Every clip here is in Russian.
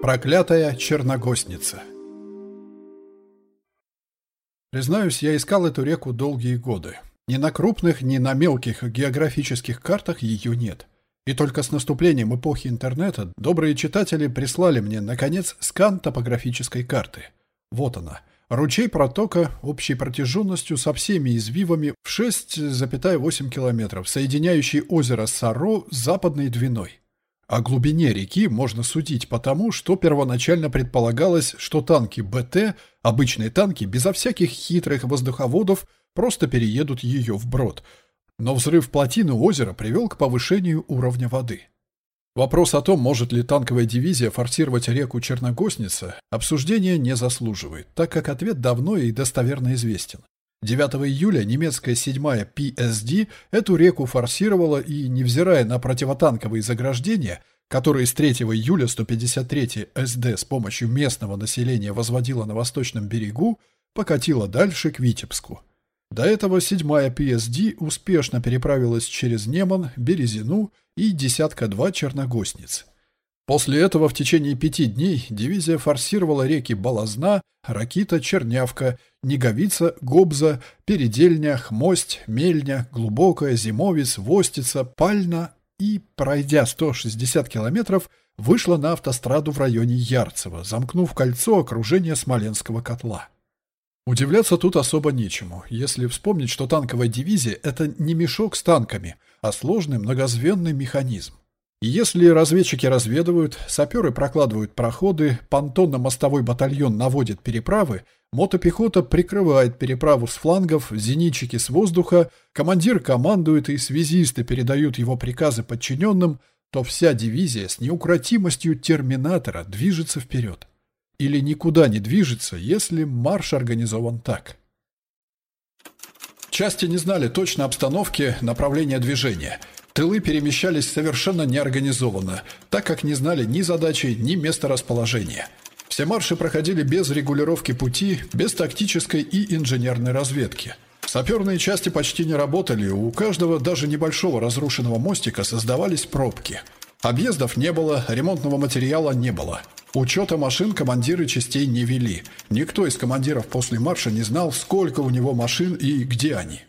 Проклятая черногостница Признаюсь, я искал эту реку долгие годы. Ни на крупных, ни на мелких географических картах ее нет. И только с наступлением эпохи интернета добрые читатели прислали мне, наконец, скан топографической карты. Вот она. Ручей протока общей протяженностью со всеми извивами в 6,8 километров, соединяющий озеро Саро с западной двиной. О глубине реки можно судить по тому, что первоначально предполагалось, что танки БТ, обычные танки, безо всяких хитрых воздуховодов, просто переедут ее вброд. Но взрыв плотины озера привел к повышению уровня воды. Вопрос о том, может ли танковая дивизия форсировать реку Черногосница, обсуждения не заслуживает, так как ответ давно и достоверно известен. 9 июля немецкая 7-я PSD эту реку форсировала и, невзирая на противотанковые заграждения, которые с 3 июля 153-я СД с помощью местного населения возводила на восточном берегу, покатила дальше к Витебску. До этого 7-я PSD успешно переправилась через Неман, Березину и десятка-два черногостниц. После этого в течение пяти дней дивизия форсировала реки Балазна, Ракита, Чернявка, Неговица, Гобза, Передельня, Хмость, Мельня, Глубокая, Зимовец, Востица, Пальна и, пройдя 160 километров, вышла на автостраду в районе Ярцево, замкнув кольцо окружения Смоленского котла. Удивляться тут особо нечему, если вспомнить, что танковая дивизия – это не мешок с танками, а сложный многозвенный механизм. Если разведчики разведывают, саперы прокладывают проходы, понтонно-мостовой батальон наводит переправы, мотопехота прикрывает переправу с флангов, зенитчики с воздуха, командир командует и связисты передают его приказы подчиненным, то вся дивизия с неукротимостью терминатора движется вперед. Или никуда не движется, если марш организован так. Части не знали точно обстановки, направления движения – Тылы перемещались совершенно неорганизованно, так как не знали ни задачи, ни места расположения. Все марши проходили без регулировки пути, без тактической и инженерной разведки. Саперные части почти не работали, у каждого даже небольшого разрушенного мостика создавались пробки. Объездов не было, ремонтного материала не было. Учета машин командиры частей не вели. Никто из командиров после марша не знал, сколько у него машин и где они.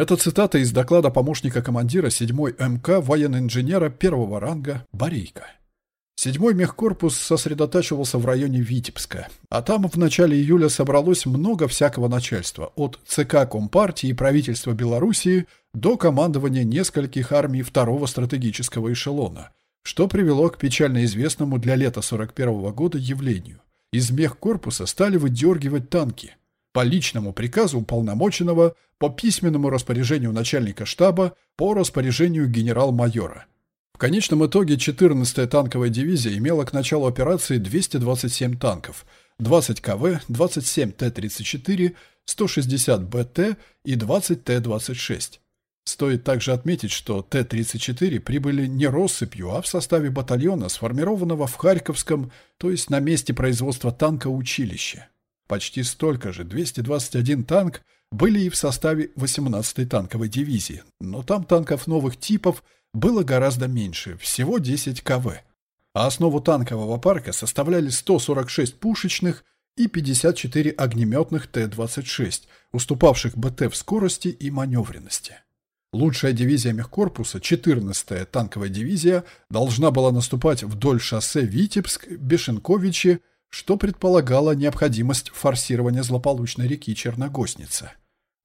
Это цитата из доклада помощника командира 7-й МК военно-инженера первого ранга Борейко. Седьмой мехкорпус сосредотачивался в районе Витебска, а там в начале июля собралось много всякого начальства, от ЦК Компартии и правительства Белоруссии до командования нескольких армий второго стратегического эшелона, что привело к печально известному для лета 41 -го года явлению. Из мехкорпуса стали выдергивать танки – по личному приказу уполномоченного, по письменному распоряжению начальника штаба, по распоряжению генерал-майора. В конечном итоге 14-я танковая дивизия имела к началу операции 227 танков, 20 КВ, 27 Т-34, 160 БТ и 20 Т-26. Стоит также отметить, что Т-34 прибыли не россыпью, а в составе батальона, сформированного в Харьковском, то есть на месте производства танка училища. Почти столько же, 221 танк, были и в составе 18-й танковой дивизии, но там танков новых типов было гораздо меньше, всего 10 КВ. А основу танкового парка составляли 146 пушечных и 54 огнеметных Т-26, уступавших БТ в скорости и маневренности. Лучшая дивизия мехкорпуса, 14-я танковая дивизия, должна была наступать вдоль шоссе Витебск, Бешенковичи, что предполагало необходимость форсирования злополучной реки Черногосница.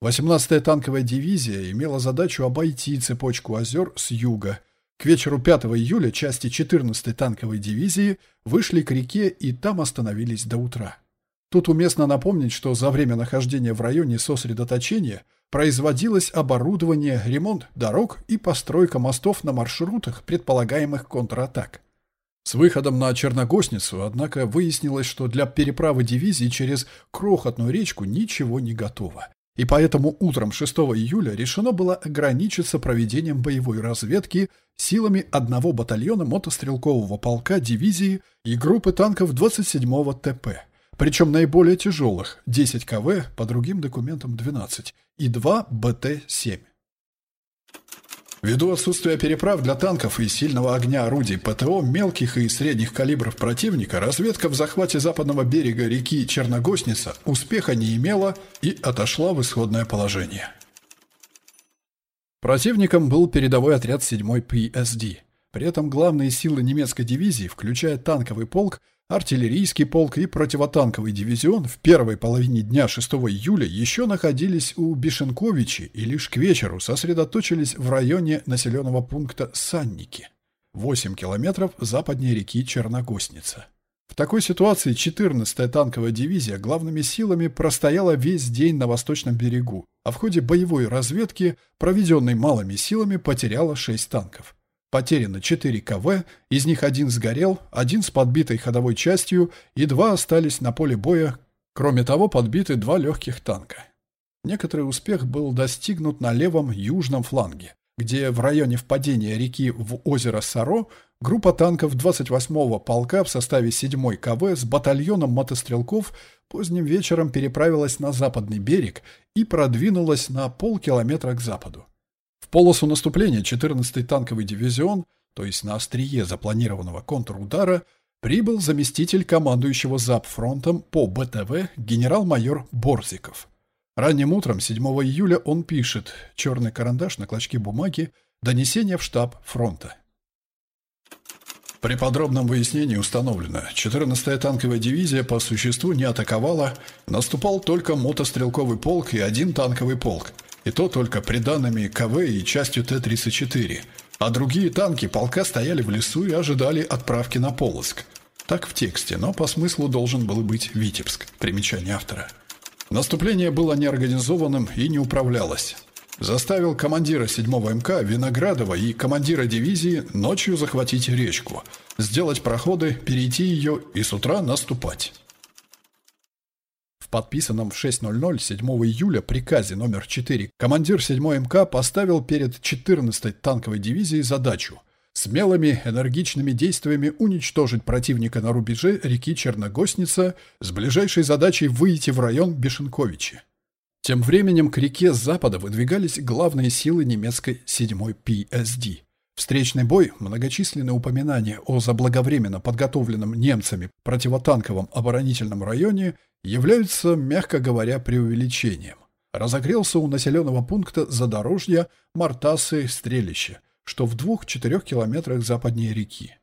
18-я танковая дивизия имела задачу обойти цепочку озер с юга. К вечеру 5 июля части 14-й танковой дивизии вышли к реке и там остановились до утра. Тут уместно напомнить, что за время нахождения в районе сосредоточения производилось оборудование, ремонт дорог и постройка мостов на маршрутах предполагаемых контратак. С выходом на Черногосницу, однако, выяснилось, что для переправы дивизии через крохотную речку ничего не готово. И поэтому утром 6 июля решено было ограничиться проведением боевой разведки силами одного батальона мотострелкового полка дивизии и группы танков 27-го ТП, причем наиболее тяжелых – 10 КВ, по другим документам 12, и 2 БТ-7. Ввиду отсутствия переправ для танков и сильного огня орудий ПТО мелких и средних калибров противника, разведка в захвате западного берега реки Черногосница успеха не имела и отошла в исходное положение. Противником был передовой отряд 7-й ПСД. При этом главные силы немецкой дивизии, включая танковый полк, артиллерийский полк и противотанковый дивизион в первой половине дня 6 июля еще находились у Бишенковичи и лишь к вечеру сосредоточились в районе населенного пункта Санники, 8 километров западнее реки Черногосница. В такой ситуации 14-я танковая дивизия главными силами простояла весь день на восточном берегу, а в ходе боевой разведки, проведенной малыми силами, потеряла 6 танков. Потеряно 4 КВ, из них один сгорел, один с подбитой ходовой частью и два остались на поле боя, кроме того подбиты два легких танка. Некоторый успех был достигнут на левом южном фланге, где в районе впадения реки в озеро Саро группа танков 28-го полка в составе 7-й КВ с батальоном мотострелков поздним вечером переправилась на западный берег и продвинулась на полкилометра к западу. В полосу наступления 14-й танковый дивизион, то есть на острие запланированного контрудара, прибыл заместитель командующего ЗАП-фронтом по БТВ генерал-майор Борзиков. Ранним утром 7 июля он пишет, черный карандаш на клочке бумаги, донесение в штаб фронта. При подробном выяснении установлено, 14-я танковая дивизия по существу не атаковала, наступал только мотострелковый полк и один танковый полк – и то только приданными КВ и частью Т-34, а другие танки полка стояли в лесу и ожидали отправки на Полоск. Так в тексте, но по смыслу должен был быть Витебск. Примечание автора. Наступление было неорганизованным и не управлялось. Заставил командира 7-го МК Виноградова и командира дивизии ночью захватить речку, сделать проходы, перейти ее и с утра наступать. В подписанном в 6.00 7 июля приказе номер 4 командир 7 МК поставил перед 14-й танковой дивизией задачу смелыми, энергичными действиями уничтожить противника на рубеже реки Черногосница с ближайшей задачей выйти в район Бешенковичи. Тем временем к реке с запада выдвигались главные силы немецкой 7-й ПСД. Встречный бой, многочисленные упоминания о заблаговременно подготовленном немцами противотанковом оборонительном районе являются, мягко говоря, преувеличением. Разогрелся у населенного пункта Задорожья Мартасы Стрелище, что в двух-четырех километрах западнее реки.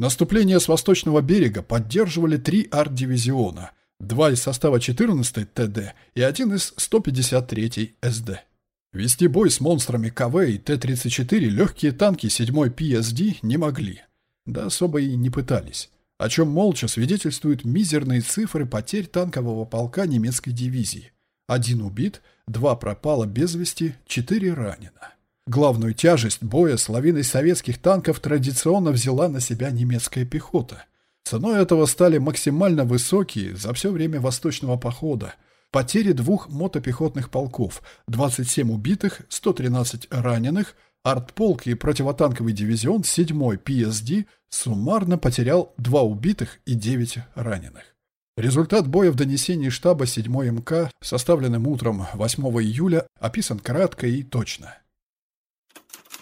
Наступление с восточного берега поддерживали три арт-дивизиона, два из состава 14-й ТД и один из 153-й СД. Вести бой с монстрами КВ и Т-34 легкие танки 7-й ПСД не могли. Да особо и не пытались о чем молча свидетельствуют мизерные цифры потерь танкового полка немецкой дивизии. Один убит, два пропало без вести, четыре ранено. Главную тяжесть боя с лавиной советских танков традиционно взяла на себя немецкая пехота. Ценой этого стали максимально высокие за все время восточного похода. Потери двух мотопехотных полков, 27 убитых, 113 раненых, артполк и противотанковый дивизион 7-й ПСД суммарно потерял 2 убитых и 9 раненых. Результат боя в донесении штаба 7-й МК, составленным утром 8 июля, описан кратко и точно.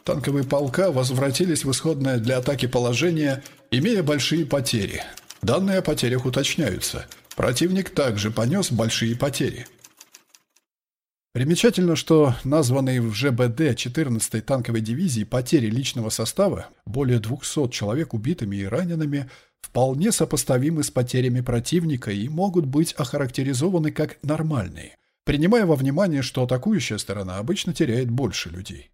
Танковые полка возвратились в исходное для атаки положение, имея большие потери. Данные о потерях уточняются. Противник также понес большие потери. Примечательно, что названные в ЖБД 14-й танковой дивизии потери личного состава, более 200 человек убитыми и ранеными, вполне сопоставимы с потерями противника и могут быть охарактеризованы как нормальные, принимая во внимание, что атакующая сторона обычно теряет больше людей.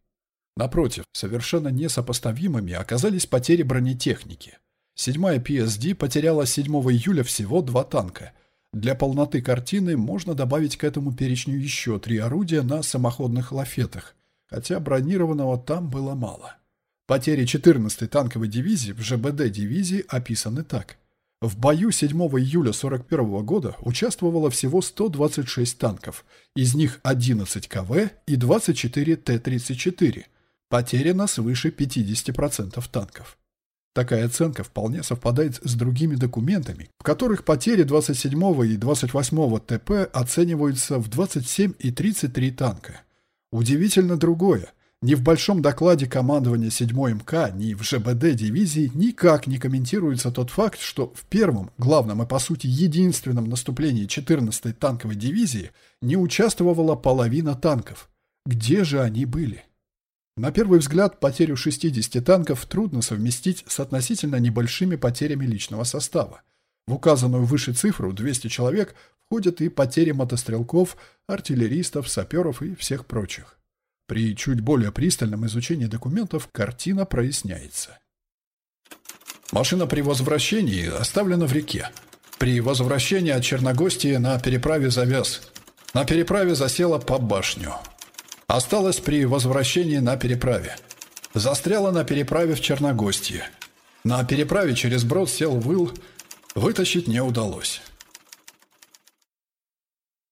Напротив, совершенно несопоставимыми оказались потери бронетехники. 7-я ПСД потеряла 7 июля всего два танка – для полноты картины можно добавить к этому перечню еще три орудия на самоходных лафетах, хотя бронированного там было мало. Потери 14-й танковой дивизии в ЖБД дивизии описаны так. В бою 7 июля 1941 года участвовало всего 126 танков, из них 11 КВ и 24 Т-34. Потеряно свыше 50% танков. Такая оценка вполне совпадает с другими документами, в которых потери 27 и 28 ТП оцениваются в 27 и 33 танка. Удивительно другое. Ни в большом докладе командования 7 МК, ни в ЖБД дивизии никак не комментируется тот факт, что в первом, главном и по сути единственном наступлении 14-й танковой дивизии не участвовала половина танков. Где же они были? На первый взгляд, потерю 60 танков трудно совместить с относительно небольшими потерями личного состава. В указанную выше цифру 200 человек входят и потери мотострелков, артиллеристов, саперов и всех прочих. При чуть более пристальном изучении документов картина проясняется. Машина при возвращении оставлена в реке. При возвращении от Черногостии на переправе завяз. На переправе засела по башню. Осталась при возвращении на переправе. Застряла на переправе в Черногостии. На переправе через брод сел выл. Вытащить не удалось.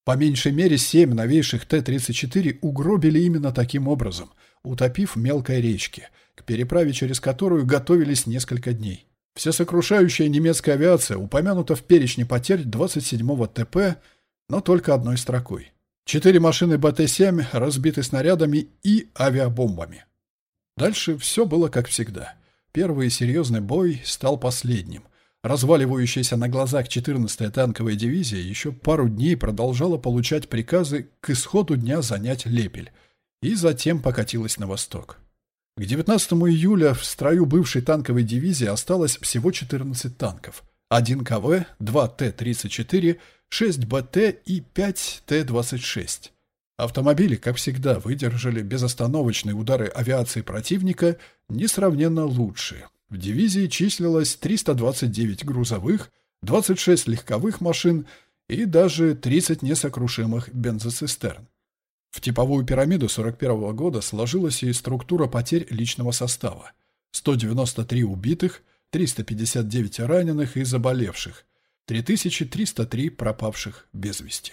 По меньшей мере семь новейших Т-34 угробили именно таким образом, утопив в мелкой речке, к переправе через которую готовились несколько дней. Всесокрушающая немецкая авиация упомянута в перечне потерь 27-го ТП, но только одной строкой. Четыре машины БТ-7 разбиты снарядами и авиабомбами. Дальше все было как всегда. Первый серьезный бой стал последним – Разваливающаяся на глазах 14-я танковая дивизия еще пару дней продолжала получать приказы к исходу дня занять Лепель и затем покатилась на восток. К 19 июля в строю бывшей танковой дивизии осталось всего 14 танков. 1 КВ, 2 Т-34, 6 БТ и 5 Т-26. Автомобили, как всегда, выдержали безостановочные удары авиации противника несравненно лучше, в дивизии числилось 329 грузовых, 26 легковых машин и даже 30 несокрушимых бензоцистерн. В типовую пирамиду 41 года сложилась и структура потерь личного состава. 193 убитых, 359 раненых и заболевших, 3303 пропавших без вести.